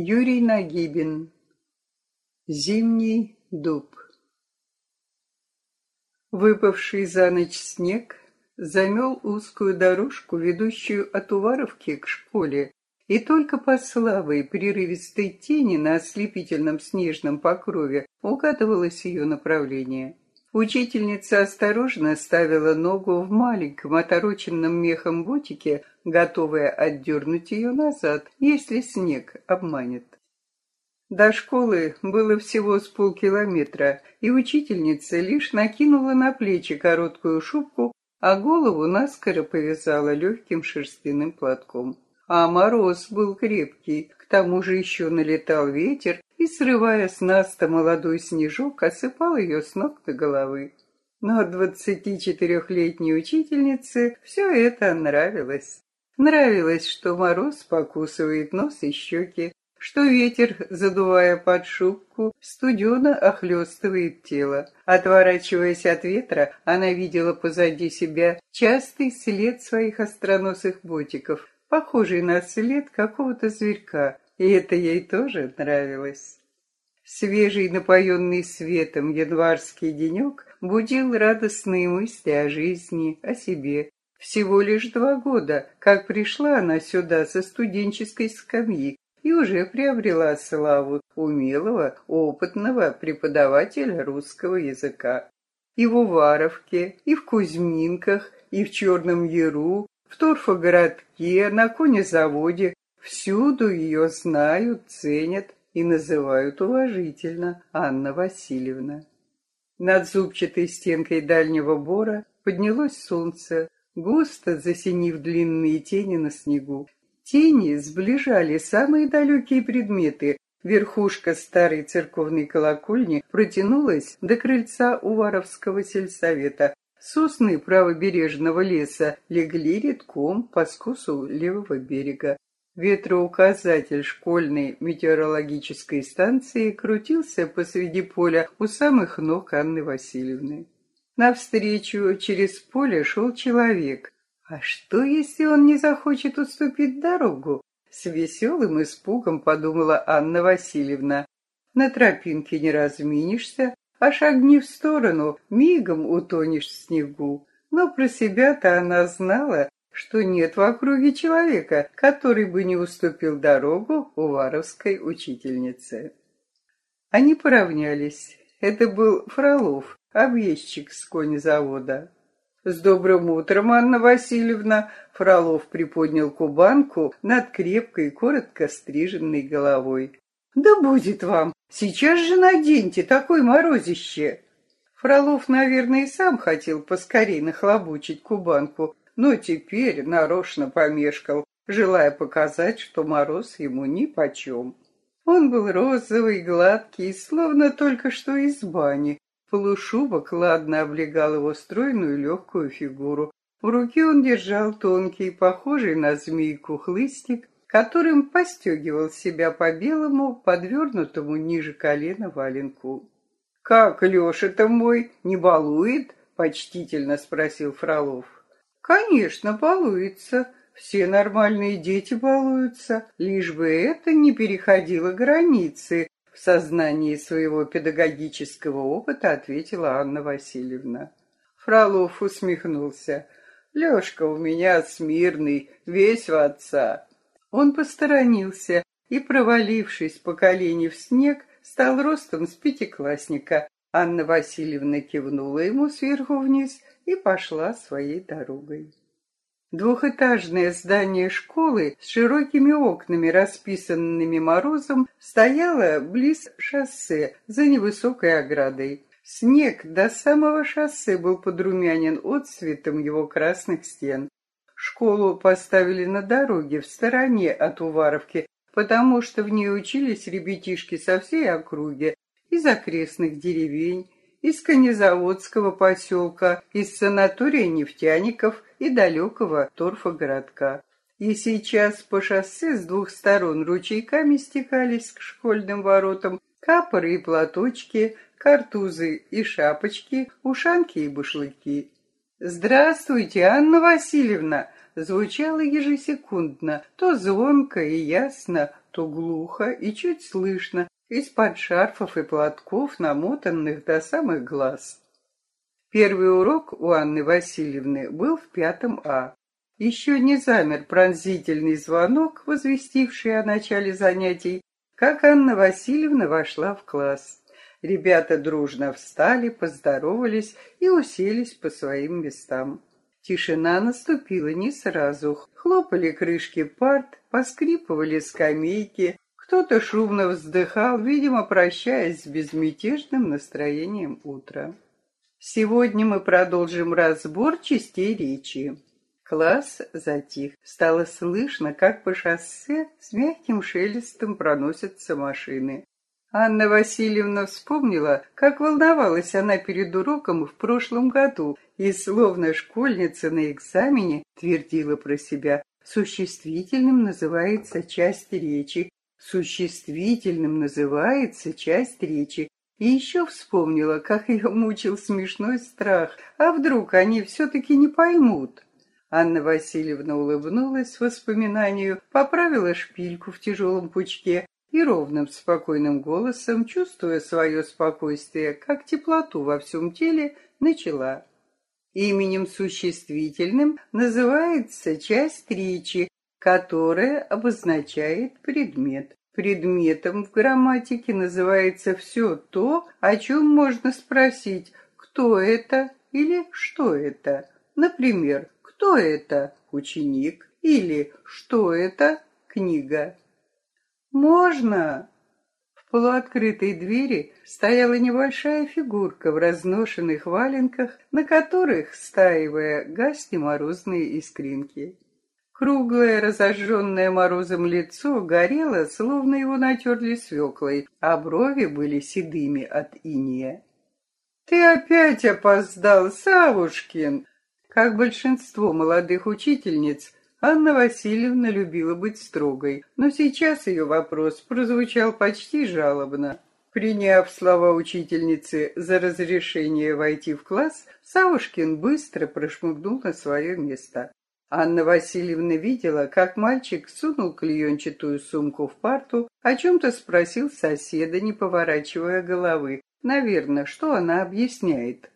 Юрий Нагибин. Зимний дуб. Выпавший за ночь снег замел узкую дорожку, ведущую от Уваровки к школе, и только по слабой прерывистой тени на ослепительном снежном покрове угадывалось ее направление. Учительница осторожно ставила ногу в маленьком отороченном мехом ботике, готовая отдернуть ее назад, если снег обманет. До школы было всего с полкилометра, и учительница лишь накинула на плечи короткую шубку, а голову наскоро повязала легким шерстяным платком. А мороз был крепкий, к тому же еще налетал ветер, и, срывая с наста молодой снежок, осыпал ее с ног до головы. Но двадцати четырехлетней учительнице все это нравилось. Нравилось, что мороз покусывает нос и щеки, что ветер, задувая под шубку, студено охлестывает тело. Отворачиваясь от ветра, она видела позади себя частый след своих остроносых ботиков, похожий на след какого-то зверька, и это ей тоже нравилось. Свежий, напоенный светом январский денек будил радостные мысли о жизни, о себе. Всего лишь два года, как пришла она сюда со студенческой скамьи и уже приобрела славу умелого, опытного преподавателя русского языка. И в Уваровке, и в Кузьминках, и в Черном Яру, в торфогородке, на конезаводе Всюду ее знают, ценят и называют уважительно Анна Васильевна. Над зубчатой стенкой дальнего бора поднялось солнце, густо засенив длинные тени на снегу. Тени сближали самые далекие предметы. Верхушка старой церковной колокольни протянулась до крыльца Уваровского сельсовета. Сосны правобережного леса легли редком по скосу левого берега. Ветроуказатель школьной метеорологической станции крутился посреди поля у самых ног Анны Васильевны. Навстречу через поле шел человек. А что, если он не захочет уступить дорогу? С веселым испугом подумала Анна Васильевна. На тропинке не разминишься, а шагни в сторону, мигом утонешь в снегу. Но про себя-то она знала, что нет в округе человека, который бы не уступил дорогу уваровской учительнице. Они поравнялись. Это был Фролов, объездчик с конезавода. «С добрым утром, Анна Васильевна!» Фролов приподнял кубанку над крепкой, коротко стриженной головой. «Да будет вам! Сейчас же наденьте такое морозище!» Фролов, наверное, и сам хотел поскорей нахлобучить кубанку, но теперь нарочно помешкал, желая показать, что мороз ему нипочем. Он был розовый, гладкий, словно только что из бани. Полушубок ладно облегал его стройную легкую фигуру. В руке он держал тонкий, похожий на змейку хлыстик, которым постегивал себя по белому, подвернутому ниже колена валенку. «Как Леша-то мой, не балует?» — почтительно спросил Фролов. Конечно, балуется. Все нормальные дети балуются, лишь бы это не переходило границы. В сознании своего педагогического опыта ответила Анна Васильевна. Фролов усмехнулся. Лёшка у меня смирный, весь в отца. Он посторонился и, провалившись по колени в снег, стал ростом с пятиклассника. Анна Васильевна кивнула ему сверху вниз и пошла своей дорогой. Двухэтажное здание школы с широкими окнами, расписанными морозом, стояло близ шоссе за невысокой оградой. Снег до самого шоссе был подрумянен отцветом его красных стен. Школу поставили на дороге в стороне от Уваровки, потому что в ней учились ребятишки со всей округи, из окрестных деревень, из Конезаводского поселка, из санатория нефтяников и далекого торфогородка. И сейчас по шоссе с двух сторон ручейками стекались к школьным воротам капоры и платочки, картузы и шапочки, ушанки и бушлыки. «Здравствуйте, Анна Васильевна!» звучало ежесекундно, то звонко и ясно, то глухо и чуть слышно, из-под шарфов и платков, намотанных до самых глаз. Первый урок у Анны Васильевны был в пятом А. Еще не замер пронзительный звонок, возвестивший о начале занятий, как Анна Васильевна вошла в класс. Ребята дружно встали, поздоровались и уселись по своим местам. Тишина наступила не сразу. Хлопали крышки парт, поскрипывали скамейки. Кто-то шумно вздыхал, видимо, прощаясь с безмятежным настроением утра. Сегодня мы продолжим разбор частей речи. Класс затих. Стало слышно, как по шоссе с мягким шелестом проносятся машины. Анна Васильевна вспомнила, как волновалась она перед уроком в прошлом году и, словно школьница на экзамене, твердила про себя. Существительным называется часть речи. Существительным называется часть речи. И еще вспомнила, как ее мучил смешной страх. А вдруг они все-таки не поймут? Анна Васильевна улыбнулась воспоминанию, поправила шпильку в тяжелом пучке и ровным спокойным голосом, чувствуя свое спокойствие, как теплоту во всем теле, начала. Именем существительным называется часть речи, которая обозначает предмет. Предметом в грамматике называется все то, о чем можно спросить, кто это или что это. Например, кто это ученик или что это книга. Можно? В полуоткрытой двери стояла небольшая фигурка в разношенных валенках, на которых, стаивая, гасли морозные искринки. Круглое, разожженное морозом лицо горело, словно его натерли свеклой, а брови были седыми от иния. «Ты опять опоздал, Савушкин!» Как большинство молодых учительниц, Анна Васильевна любила быть строгой, но сейчас ее вопрос прозвучал почти жалобно. Приняв слова учительницы за разрешение войти в класс, Савушкин быстро прошмыгнул на свое место. Анна Васильевна видела, как мальчик сунул клеенчатую сумку в парту, о чем-то спросил соседа, не поворачивая головы. Наверное, что она объясняет.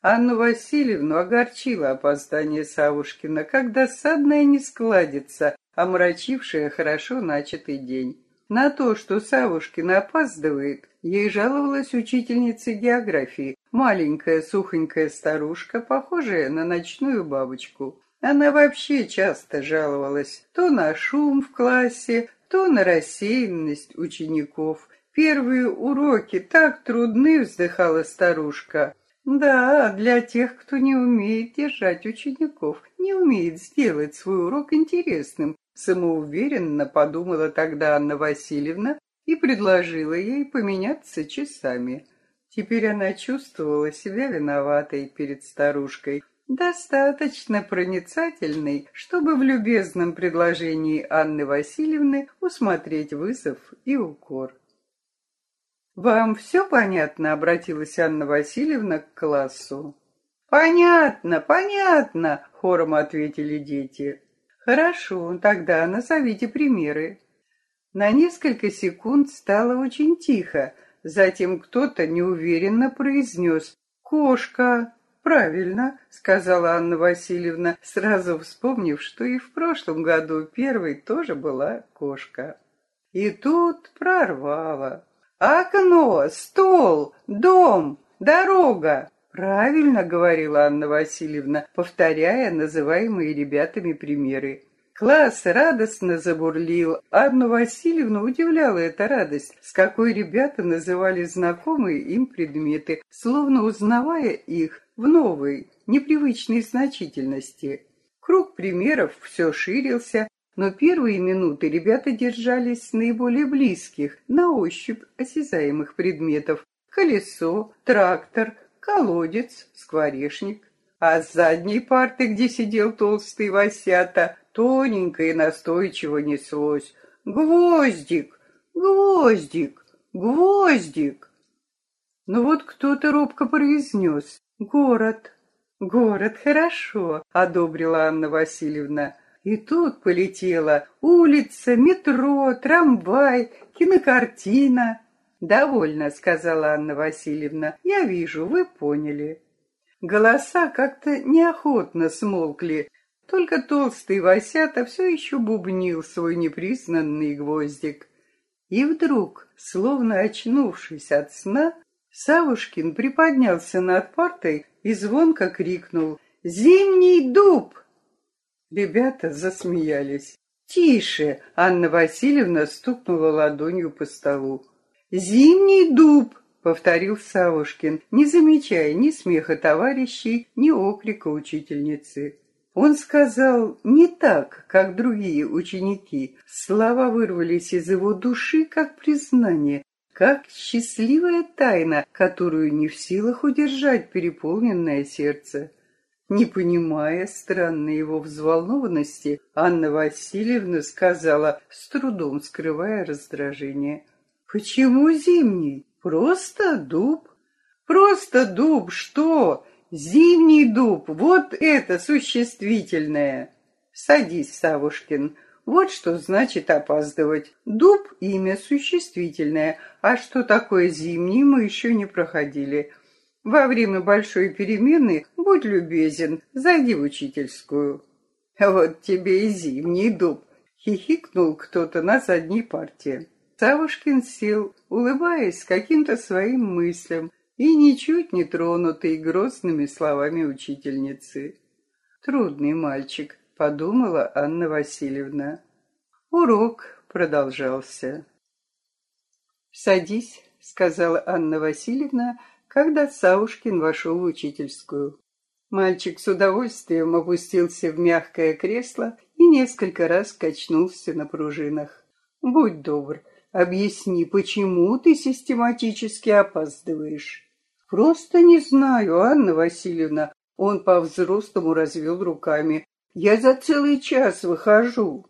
Анну Васильевну огорчило опоздание Савушкина, как досадная нескладица, омрачившая хорошо начатый день. На то, что Савушкин опаздывает, ей жаловалась учительница географии, маленькая сухонькая старушка, похожая на ночную бабочку. Она вообще часто жаловалась то на шум в классе, то на рассеянность учеников. Первые уроки так трудны, вздыхала старушка. Да, для тех, кто не умеет держать учеников, не умеет сделать свой урок интересным, самоуверенно подумала тогда Анна Васильевна и предложила ей поменяться часами. Теперь она чувствовала себя виноватой перед старушкой, достаточно проницательной, чтобы в любезном предложении Анны Васильевны усмотреть вызов и укор. «Вам все понятно?» — обратилась Анна Васильевна к классу. «Понятно, понятно!» — хором ответили дети. «Хорошо, тогда назовите примеры». На несколько секунд стало очень тихо. Затем кто-то неуверенно произнес «Кошка». «Правильно», — сказала Анна Васильевна, сразу вспомнив, что и в прошлом году первой тоже была кошка. И тут прорвало. «Окно, стол, дом, дорога!» «Правильно», — говорила Анна Васильевна, повторяя называемые ребятами примеры. Класс радостно забурлил. Анну Васильевну удивляла эта радость, с какой ребята называли знакомые им предметы, словно узнавая их в новой, непривычной значительности. Круг примеров все ширился, но первые минуты ребята держались наиболее близких, на ощупь осязаемых предметов. Колесо, трактор, колодец, скворечник. А с задней парты, где сидел толстый Васята, тоненько и настойчиво неслось. «Гвоздик! Гвоздик! Гвоздик!» Но вот кто-то робко произнес «Город». «Город, хорошо», — одобрила Анна Васильевна. И тут полетела улица, метро, трамвай, кинокартина. «Довольно», — сказала Анна Васильевна. «Я вижу, вы поняли». Голоса как-то неохотно смолкли, только толстый Васята все еще бубнил свой непризнанный гвоздик. И вдруг, словно очнувшись от сна, Савушкин приподнялся над партой и звонко крикнул «Зимний дуб!». Ребята засмеялись. «Тише!» — Анна Васильевна стукнула ладонью по столу. «Зимний дуб!» — повторил Савушкин, не замечая ни смеха товарищей, ни окрика учительницы. Он сказал не так, как другие ученики. Слова вырвались из его души, как признание, как счастливая тайна, которую не в силах удержать переполненное сердце. Не понимая странной его взволнованности, Анна Васильевна сказала, с трудом скрывая раздражение. «Почему зимний? Просто дуб». «Просто дуб, что? Зимний дуб, вот это существительное!» «Садись, Савушкин, вот что значит опаздывать. Дуб — имя существительное, а что такое зимний, мы еще не проходили. Во время большой перемены будь любезен, зайди в учительскую. Вот тебе и зимний дуб, хихикнул кто-то на задней парте. Савушкин сел, улыбаясь каким-то своим мыслям и ничуть не тронутый грозными словами учительницы. Трудный мальчик, подумала Анна Васильевна. Урок продолжался. «Садись», — сказала Анна Васильевна, когда Саушкин вошел в учительскую. Мальчик с удовольствием опустился в мягкое кресло и несколько раз качнулся на пружинах. «Будь добр, объясни, почему ты систематически опаздываешь?» «Просто не знаю, Анна Васильевна». Он по-взрослому развел руками. «Я за целый час выхожу».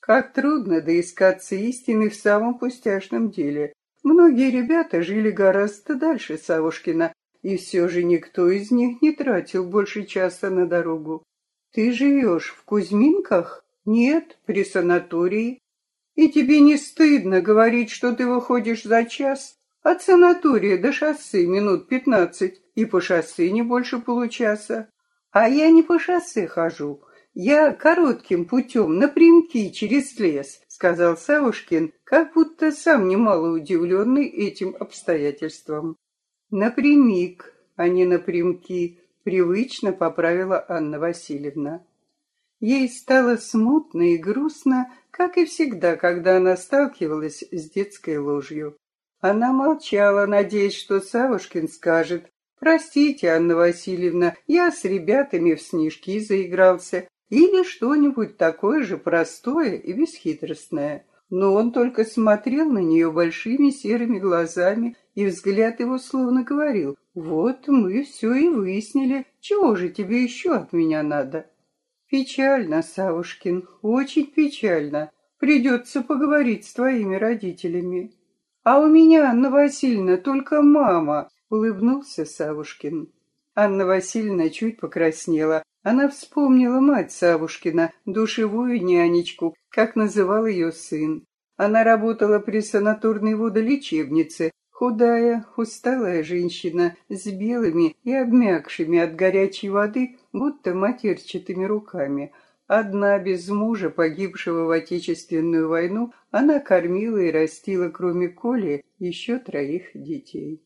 Как трудно доискаться истины в самом пустяшном деле. Многие ребята жили гораздо дальше Савушкина, и все же никто из них не тратил больше часа на дорогу. Ты живешь в Кузьминках? Нет, при санатории. И тебе не стыдно говорить, что ты выходишь за час? От санатория до шоссе минут пятнадцать, и по шоссе не больше получаса. А я не по шоссе хожу, «Я коротким путем, напрямки, через лес», — сказал Савушкин, как будто сам немало удивленный этим обстоятельством. «Напрямик, а не напрямки», — привычно поправила Анна Васильевна. Ей стало смутно и грустно, как и всегда, когда она сталкивалась с детской ложью. Она молчала, надеясь, что Савушкин скажет, «Простите, Анна Васильевна, я с ребятами в снежки заигрался, или что-нибудь такое же простое и бесхитростное. Но он только смотрел на нее большими серыми глазами, и взгляд его словно говорил, «Вот мы все и выяснили, чего же тебе еще от меня надо?» «Печально, Савушкин, очень печально. Придется поговорить с твоими родителями». «А у меня, Анна Васильевна, только мама», — улыбнулся Савушкин. Анна Васильевна чуть покраснела, она вспомнила мать Савушкина, душевую нянечку, как называл ее сын. Она работала при санаторной водолечебнице, худая, усталая женщина с белыми и обмякшими от горячей воды, будто матерчатыми руками. Одна без мужа, погибшего в Отечественную войну, она кормила и растила, кроме Коли, еще троих детей.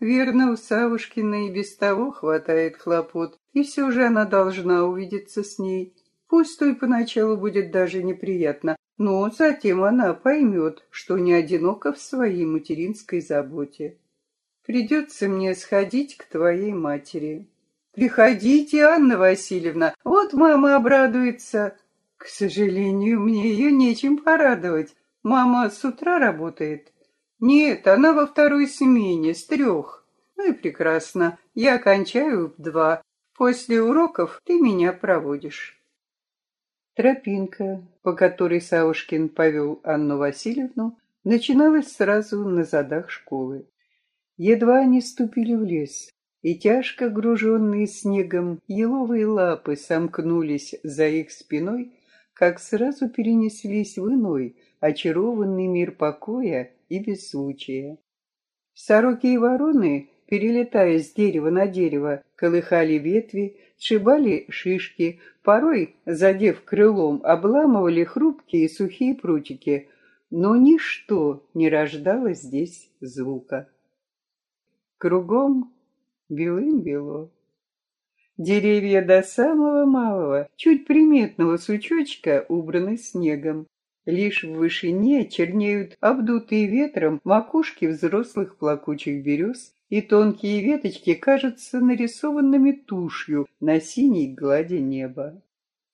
Верно, у Савушкина и без того хватает хлопот, и все же она должна увидеться с ней. Пусть той поначалу будет даже неприятно, но затем она поймет, что не одинока в своей материнской заботе. Придется мне сходить к твоей матери. Приходите, Анна Васильевна, вот мама обрадуется. К сожалению, мне ее нечем порадовать. Мама с утра работает. Нет, она во второй смене, с трех. Ну и прекрасно. Я кончаю в два. После уроков ты меня проводишь. Тропинка, по которой Савушкин повел Анну Васильевну, начиналась сразу на задах школы. Едва они ступили в лес, и тяжко груженные снегом еловые лапы сомкнулись за их спиной, как сразу перенеслись в иной, очарованный мир покоя и беззвучия. Сороки и вороны, перелетая с дерева на дерево, колыхали ветви, сшибали шишки, порой, задев крылом, обламывали хрупкие сухие прутики, но ничто не рождало здесь звука. Кругом белым-бело. Деревья до самого малого, чуть приметного сучочка убраны снегом. Лишь в вышине чернеют обдутые ветром макушки взрослых плакучих берез, и тонкие веточки кажутся нарисованными тушью на синей глади неба.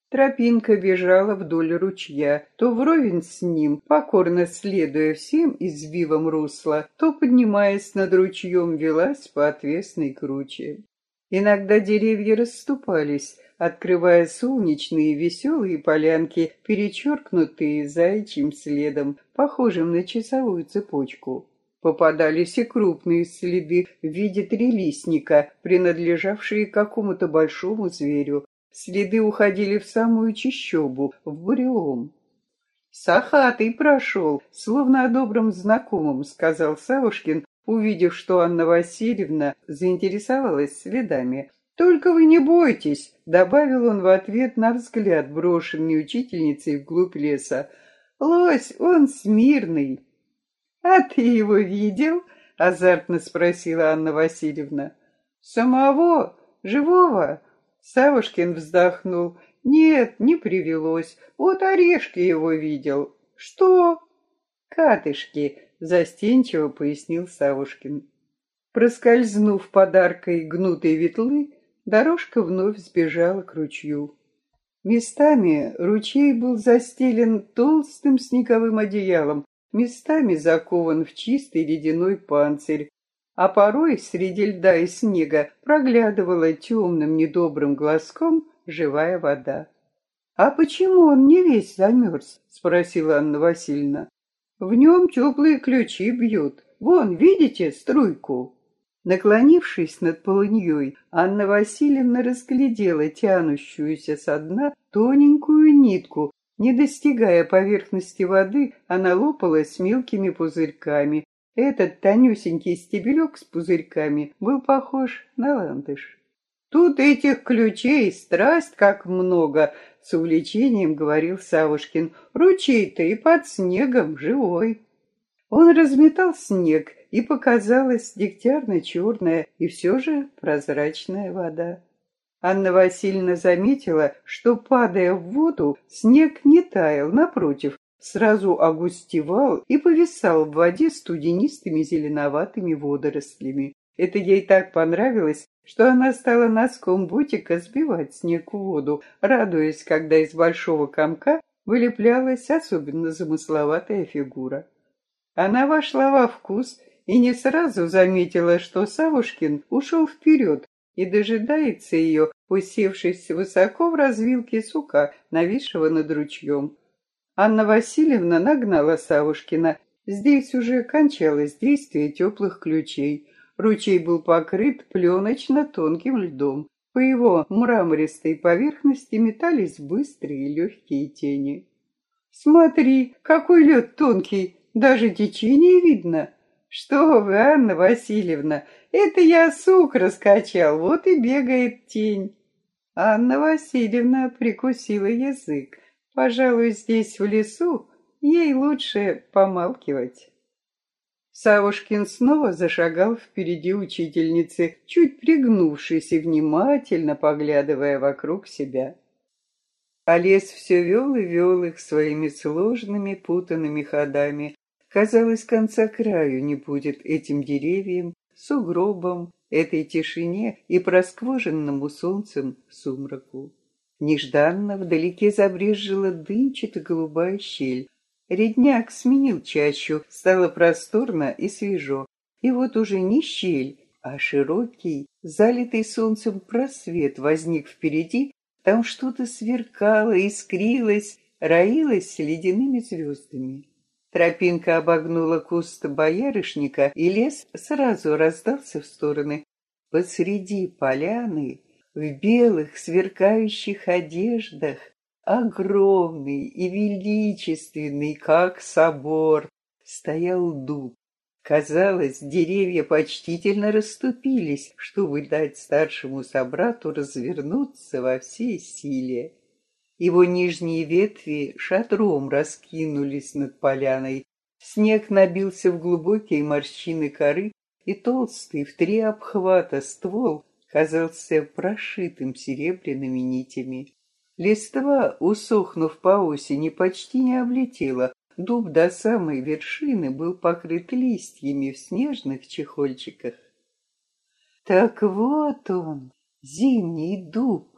Тропинка бежала вдоль ручья, то вровень с ним, покорно следуя всем извивам русла, то, поднимаясь над ручьем, велась по отвесной круче. Иногда деревья расступались, открывая солнечные веселые полянки, перечеркнутые зайчьим следом, похожим на часовую цепочку. Попадались и крупные следы в виде трилистника, принадлежавшие какому-то большому зверю, Следы уходили в самую чищобу, в бурелом. «Сахатый прошел, словно о добром знакомом», — сказал Савушкин, увидев, что Анна Васильевна заинтересовалась следами. «Только вы не бойтесь», — добавил он в ответ на взгляд, брошенный учительницей вглубь леса. «Лось, он смирный». «А ты его видел?» — азартно спросила Анна Васильевна. «Самого? Живого?» Савушкин вздохнул. Нет, не привелось. Вот орешки его видел. Что? Катышки, застенчиво пояснил Савушкин. Проскользнув подаркой гнутой ветлы, дорожка вновь сбежала к ручью. Местами ручей был застелен толстым снеговым одеялом, местами закован в чистый ледяной панцирь, а порой среди льда и снега проглядывала темным недобрым глазком живая вода. «А почему он не весь замерз?» — спросила Анна Васильевна. «В нем теплые ключи бьют. Вон, видите струйку?» Наклонившись над полыньей, Анна Васильевна разглядела тянущуюся со дна тоненькую нитку. Не достигая поверхности воды, она лопалась мелкими пузырьками, этот тонюсенький стебелек с пузырьками был похож на ландыш. «Тут этих ключей страсть как много!» — с увлечением говорил Савушкин. «Ручей-то и под снегом живой!» Он разметал снег, и показалась дегтярно-черная и все же прозрачная вода. Анна Васильевна заметила, что, падая в воду, снег не таял, напротив, сразу огустевал и повисал в воде студенистыми зеленоватыми водорослями. Это ей так понравилось, что она стала носком бутика сбивать снег в воду, радуясь, когда из большого комка вылеплялась особенно замысловатая фигура. Она вошла во вкус и не сразу заметила, что Савушкин ушел вперед и дожидается ее, усевшись высоко в развилке сука, нависшего над ручьем. Анна Васильевна нагнала Савушкина. Здесь уже кончалось действие теплых ключей. Ручей был покрыт пленочно-тонким льдом. По его мрамористой поверхности метались быстрые легкие тени. «Смотри, какой лед тонкий, даже течение видно!» «Что вы, Анна Васильевна, это я сук раскачал, вот и бегает тень!» Анна Васильевна прикусила язык. Пожалуй, здесь, в лесу, ей лучше помалкивать. Савушкин снова зашагал впереди учительницы, чуть пригнувшись и внимательно поглядывая вокруг себя. А лес все вел и вел их своими сложными путанными ходами. Казалось, конца краю не будет этим деревьям, сугробам, этой тишине и просквоженному солнцем сумраку. Нежданно вдалеке забрезжила дымчато-голубая щель. Редняк сменил чащу, стало просторно и свежо. И вот уже не щель, а широкий, залитый солнцем просвет возник впереди, там что-то сверкало, искрилось, роилось ледяными звездами. Тропинка обогнула куст боярышника, и лес сразу раздался в стороны. Посреди поляны, в белых сверкающих одеждах, огромный и величественный, как собор, стоял дуб. Казалось, деревья почтительно расступились, чтобы дать старшему собрату развернуться во всей силе. Его нижние ветви шатром раскинулись над поляной. Снег набился в глубокие морщины коры, и толстый в три обхвата ствол казался прошитым серебряными нитями. Листва, усохнув по осени, почти не облетела. Дуб до самой вершины был покрыт листьями в снежных чехольчиках. Так вот он, зимний дуб.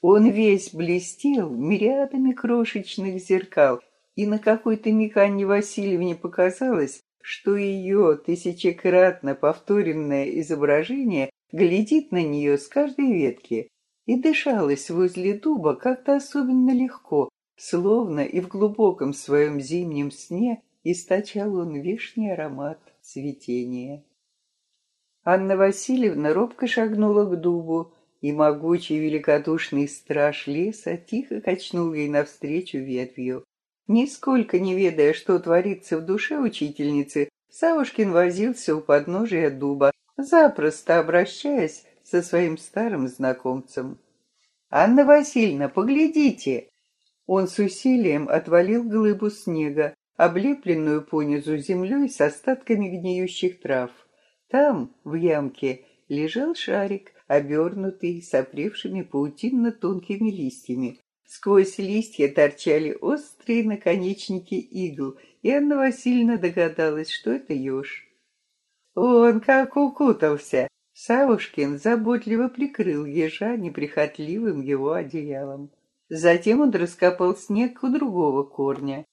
Он весь блестел мириадами крошечных зеркал, и на какой-то миг Анне Васильевне показалось, что ее тысячекратно повторенное изображение глядит на нее с каждой ветки, и дышалось возле дуба как-то особенно легко, словно и в глубоком своем зимнем сне источал он вишний аромат цветения. Анна Васильевна робко шагнула к дубу, и могучий великодушный страж леса тихо качнул ей навстречу ветвью. Нисколько не ведая, что творится в душе учительницы, Савушкин возился у подножия дуба, запросто обращаясь со своим старым знакомцем. «Анна Васильевна, поглядите!» Он с усилием отвалил глыбу снега, облепленную понизу землей с остатками гниющих трав. Там, в ямке, лежал шарик, обернутый сопревшими паутинно-тонкими листьями. Сквозь листья торчали острые наконечники игл, и Анна Васильевна догадалась, что это еж. Он как укутался. Савушкин заботливо прикрыл ежа неприхотливым его одеялом. Затем он раскопал снег у другого корня.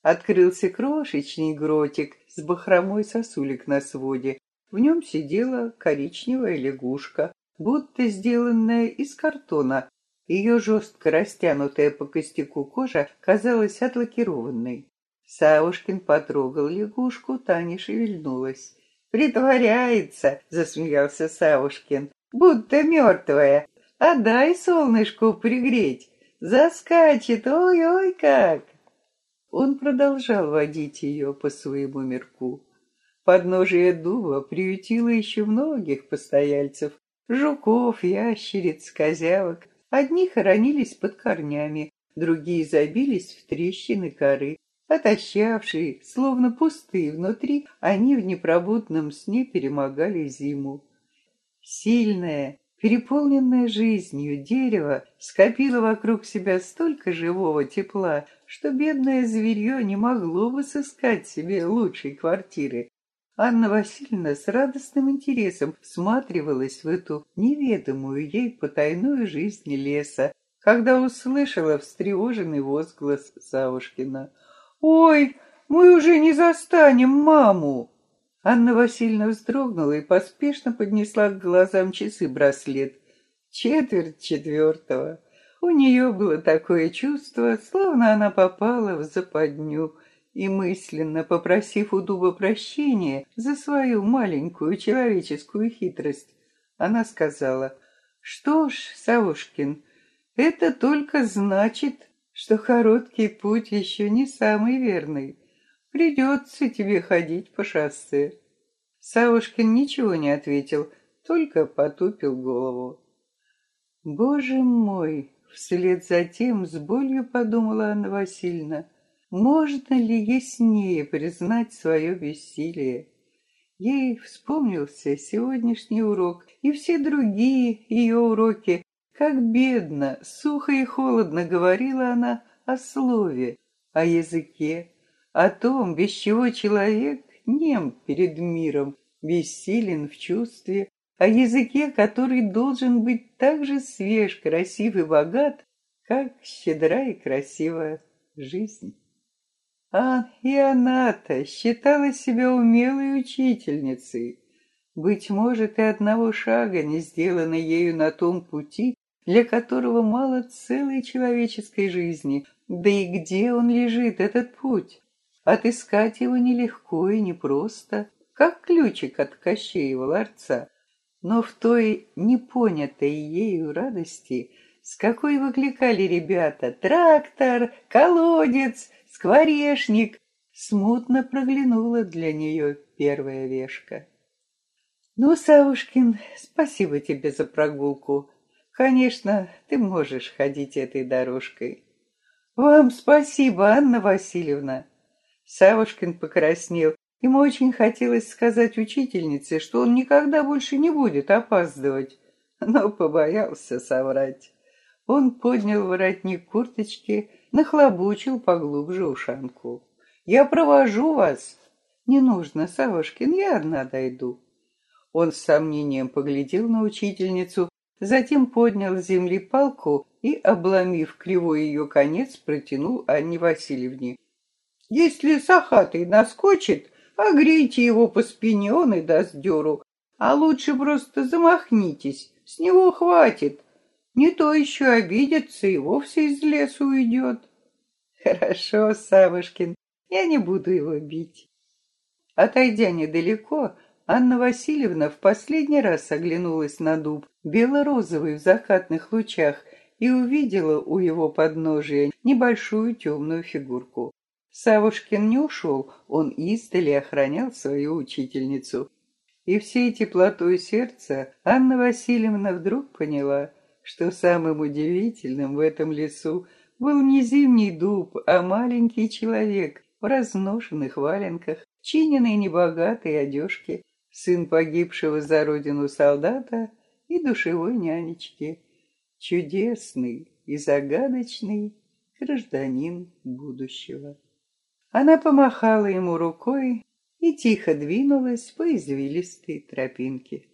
Открылся крошечный гротик с бахромой сосулек на своде. В нем сидела коричневая лягушка, будто сделанная из картона. Ее жестко растянутая по костяку кожа казалась отлакированной. Савушкин потрогал лягушку, та не шевельнулась. «Притворяется!» — засмеялся Савушкин. «Будто мертвая. А дай солнышку пригреть. Заскачет, ой-ой как!» Он продолжал водить ее по своему мирку. Подножие дуба приютило еще многих постояльцев, Жуков, ящериц, козявок. Одни хоронились под корнями, другие забились в трещины коры. Отощавшие, словно пустые внутри, они в непробудном сне перемогали зиму. Сильное, переполненное жизнью дерево скопило вокруг себя столько живого тепла, что бедное зверье не могло бы сыскать себе лучшей квартиры. Анна Васильевна с радостным интересом всматривалась в эту неведомую ей потайную жизнь леса, когда услышала встревоженный возглас Савушкина. «Ой, мы уже не застанем маму!» Анна Васильевна вздрогнула и поспешно поднесла к глазам часы браслет. Четверть четвертого. У нее было такое чувство, словно она попала в западню — и мысленно попросив у дуба прощения за свою маленькую человеческую хитрость, она сказала, «Что ж, Савушкин, это только значит, что короткий путь еще не самый верный. Придется тебе ходить по шоссе». Савушкин ничего не ответил, только потупил голову. «Боже мой!» — вслед за тем с болью подумала Анна Васильевна — можно ли яснее признать свое бессилие? Ей вспомнился сегодняшний урок и все другие ее уроки. Как бедно, сухо и холодно говорила она о слове, о языке, о том, без чего человек нем перед миром, бессилен в чувстве, о языке, который должен быть так же свеж, красив и богат, как щедра и красивая жизнь. А и она-то считала себя умелой учительницей. Быть может, и одного шага не сделано ею на том пути, для которого мало целой человеческой жизни. Да и где он лежит, этот путь? Отыскать его нелегко и непросто, как ключик от Кощеева ларца. Но в той непонятой ею радости, с какой выкликали ребята «трактор», «колодец», «скворечник», смутно проглянула для нее первая вешка. «Ну, Савушкин, спасибо тебе за прогулку. Конечно, ты можешь ходить этой дорожкой». «Вам спасибо, Анна Васильевна». Савушкин покраснел Ему очень хотелось сказать учительнице, что он никогда больше не будет опаздывать, но побоялся соврать. Он поднял воротник курточки, нахлобучил поглубже ушанку. «Я провожу вас!» «Не нужно, Савушкин, я одна дойду». Он с сомнением поглядел на учительницу, затем поднял с земли палку и, обломив кривой ее конец, протянул Анне Васильевне. «Если сахатый наскочит, Огрейте его по спине, он и даст дёру. А лучше просто замахнитесь, с него хватит. Не то еще обидится и вовсе из леса уйдет. Хорошо, Савушкин, я не буду его бить. Отойдя недалеко, Анна Васильевна в последний раз оглянулась на дуб, бело-розовый в закатных лучах, и увидела у его подножия небольшую темную фигурку. Савушкин не ушел, он издали охранял свою учительницу. И всей теплотой сердца Анна Васильевна вдруг поняла, что самым удивительным в этом лесу был не зимний дуб, а маленький человек в разношенных валенках, чиненной небогатой одежке, сын погибшего за родину солдата и душевой нянечки, чудесный и загадочный гражданин будущего. Она помахала ему рукой и тихо двинулась по извилистой тропинке.